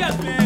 Yes, man.